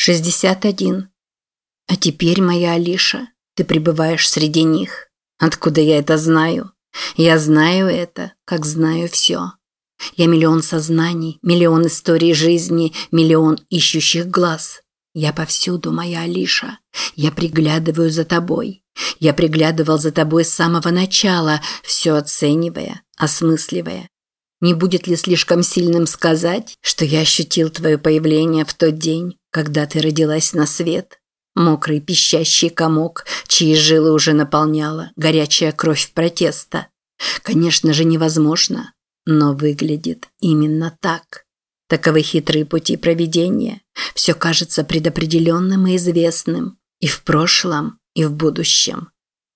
61. А теперь, моя Алиша, ты пребываешь среди них. Откуда я это знаю? Я знаю это, как знаю все. Я миллион сознаний, миллион историй жизни, миллион ищущих глаз. Я повсюду, моя Алиша. Я приглядываю за тобой. Я приглядывал за тобой с самого начала, все оценивая, осмысливая. Не будет ли слишком сильным сказать, что я ощутил твое появление в тот день, когда ты родилась на свет. Мокрый пищащий комок, чьи жилы уже наполняла горячая кровь протеста. Конечно же, невозможно, но выглядит именно так. Таковы хитрые пути проведения. Все кажется предопределенным и известным. И в прошлом, и в будущем.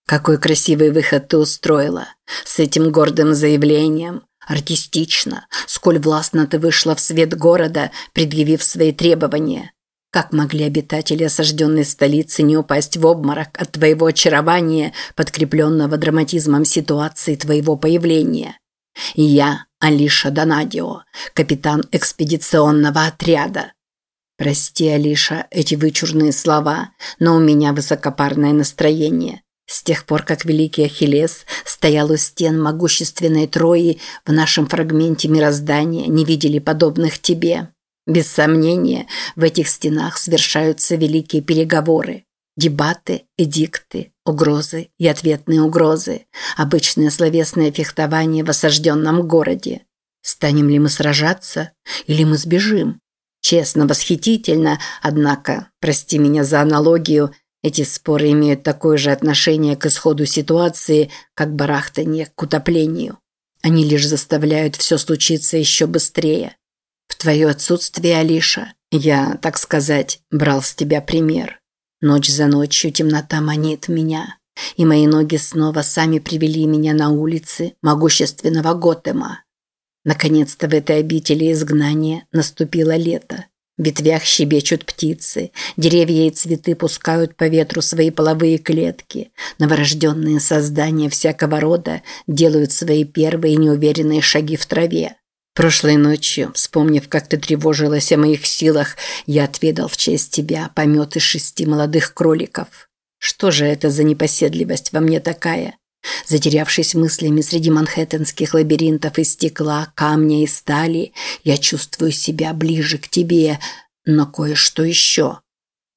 Какой красивый выход ты устроила. С этим гордым заявлением. Артистично. Сколь властно ты вышла в свет города, предъявив свои требования. Как могли обитатели осажденной столицы не упасть в обморок от твоего очарования, подкрепленного драматизмом ситуации твоего появления? я, Алиша Донадио, капитан экспедиционного отряда. Прости, Алиша, эти вычурные слова, но у меня высокопарное настроение. С тех пор, как великий Ахиллес стоял у стен могущественной Трои, в нашем фрагменте мироздания не видели подобных тебе. Без сомнения, в этих стенах совершаются великие переговоры. Дебаты, эдикты, угрозы и ответные угрозы. Обычное словесное фехтование в осажденном городе. Станем ли мы сражаться или мы сбежим? Честно, восхитительно, однако, прости меня за аналогию, эти споры имеют такое же отношение к исходу ситуации, как барахтание к утоплению. Они лишь заставляют все случиться еще быстрее. Твое отсутствие, Алиша, я, так сказать, брал с тебя пример. Ночь за ночью темнота манит меня, и мои ноги снова сами привели меня на улицы могущественного Готэма. Наконец-то в этой обители изгнания наступило лето. В ветвях щебечут птицы, деревья и цветы пускают по ветру свои половые клетки, новорожденные создания всякого рода делают свои первые неуверенные шаги в траве. Прошлой ночью, вспомнив, как ты тревожилась о моих силах, я отведал в честь тебя помет из шести молодых кроликов. Что же это за непоседливость во мне такая? Затерявшись мыслями среди манхэттенских лабиринтов из стекла, камня и стали, я чувствую себя ближе к тебе, но кое-что еще.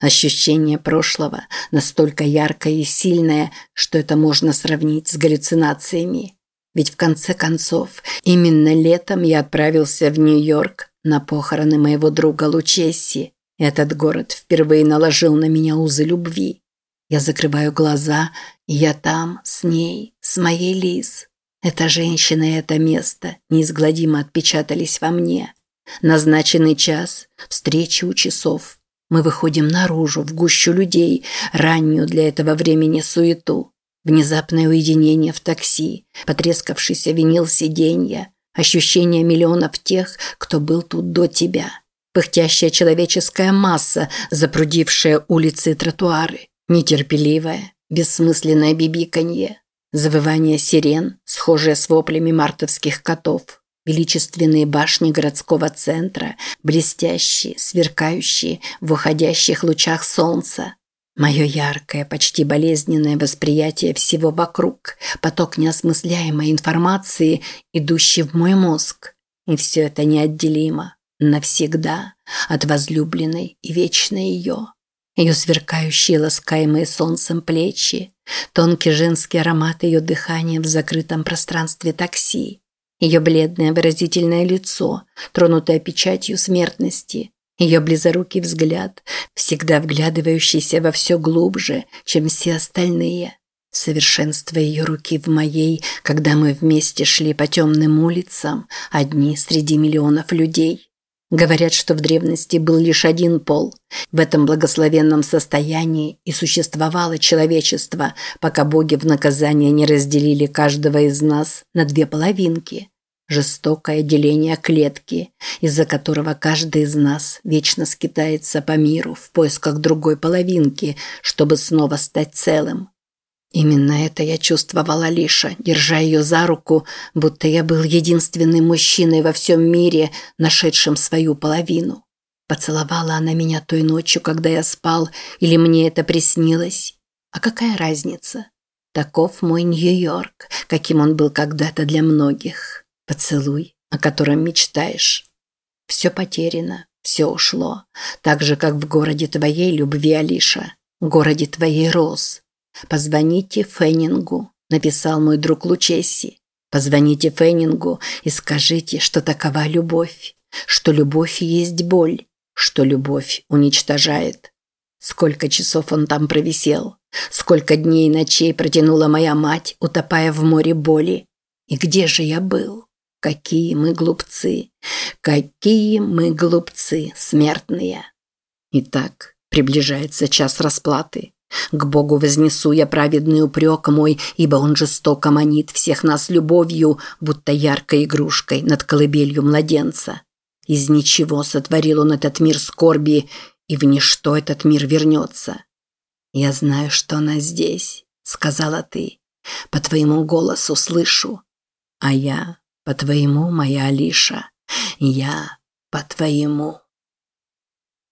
Ощущение прошлого настолько яркое и сильное, что это можно сравнить с галлюцинациями. Ведь в конце концов, именно летом я отправился в Нью-Йорк на похороны моего друга Лучесси. Этот город впервые наложил на меня узы любви. Я закрываю глаза, и я там, с ней, с моей Лиз. Эта женщина и это место неизгладимо отпечатались во мне. Назначенный час, встречи у часов. Мы выходим наружу, в гущу людей, раннюю для этого времени суету. Внезапное уединение в такси, потрескавшийся винил сиденья, ощущение миллионов тех, кто был тут до тебя. Пыхтящая человеческая масса, запрудившая улицы и тротуары. Нетерпеливое, бессмысленное бибиканье. Завывание сирен, схожее с воплями мартовских котов. Величественные башни городского центра, блестящие, сверкающие в уходящих лучах солнца. Мое яркое, почти болезненное восприятие всего вокруг, поток неосмысляемой информации, идущий в мой мозг. И все это неотделимо, навсегда, от возлюбленной и вечной ее. Ее сверкающие, ласкаемые солнцем плечи, тонкий женский аромат ее дыхания в закрытом пространстве такси, ее бледное выразительное лицо, тронутое печатью смертности – ее близорукий взгляд, всегда вглядывающийся во все глубже, чем все остальные. Совершенство ее руки в моей, когда мы вместе шли по темным улицам, одни среди миллионов людей. Говорят, что в древности был лишь один пол. В этом благословенном состоянии и существовало человечество, пока боги в наказание не разделили каждого из нас на две половинки – Жестокое деление клетки, из-за которого каждый из нас вечно скитается по миру в поисках другой половинки, чтобы снова стать целым. Именно это я чувствовала Лиша, держа ее за руку, будто я был единственным мужчиной во всем мире, нашедшим свою половину. Поцеловала она меня той ночью, когда я спал, или мне это приснилось? А какая разница? Таков мой Нью-Йорк, каким он был когда-то для многих. Поцелуй, о котором мечтаешь. Все потеряно, все ушло. Так же, как в городе твоей любви, Алиша. Городе твоей роз. Позвоните Феннингу, написал мой друг Лучесси. Позвоните Феннингу и скажите, что такова любовь, что любовь есть боль, что любовь уничтожает. Сколько часов он там провисел, сколько дней и ночей протянула моя мать, утопая в море боли. И где же я был? Какие мы глупцы, какие мы глупцы, смертные. Итак, приближается час расплаты. К Богу вознесу я праведный упрек мой, ибо Он жестоко манит всех нас любовью, будто яркой игрушкой над колыбелью младенца. Из ничего сотворил Он этот мир скорби, и в ничто этот мир вернется. «Я знаю, что она здесь», — сказала ты. «По твоему голосу слышу. А я по твоему, моя Алиша. Я по твоему».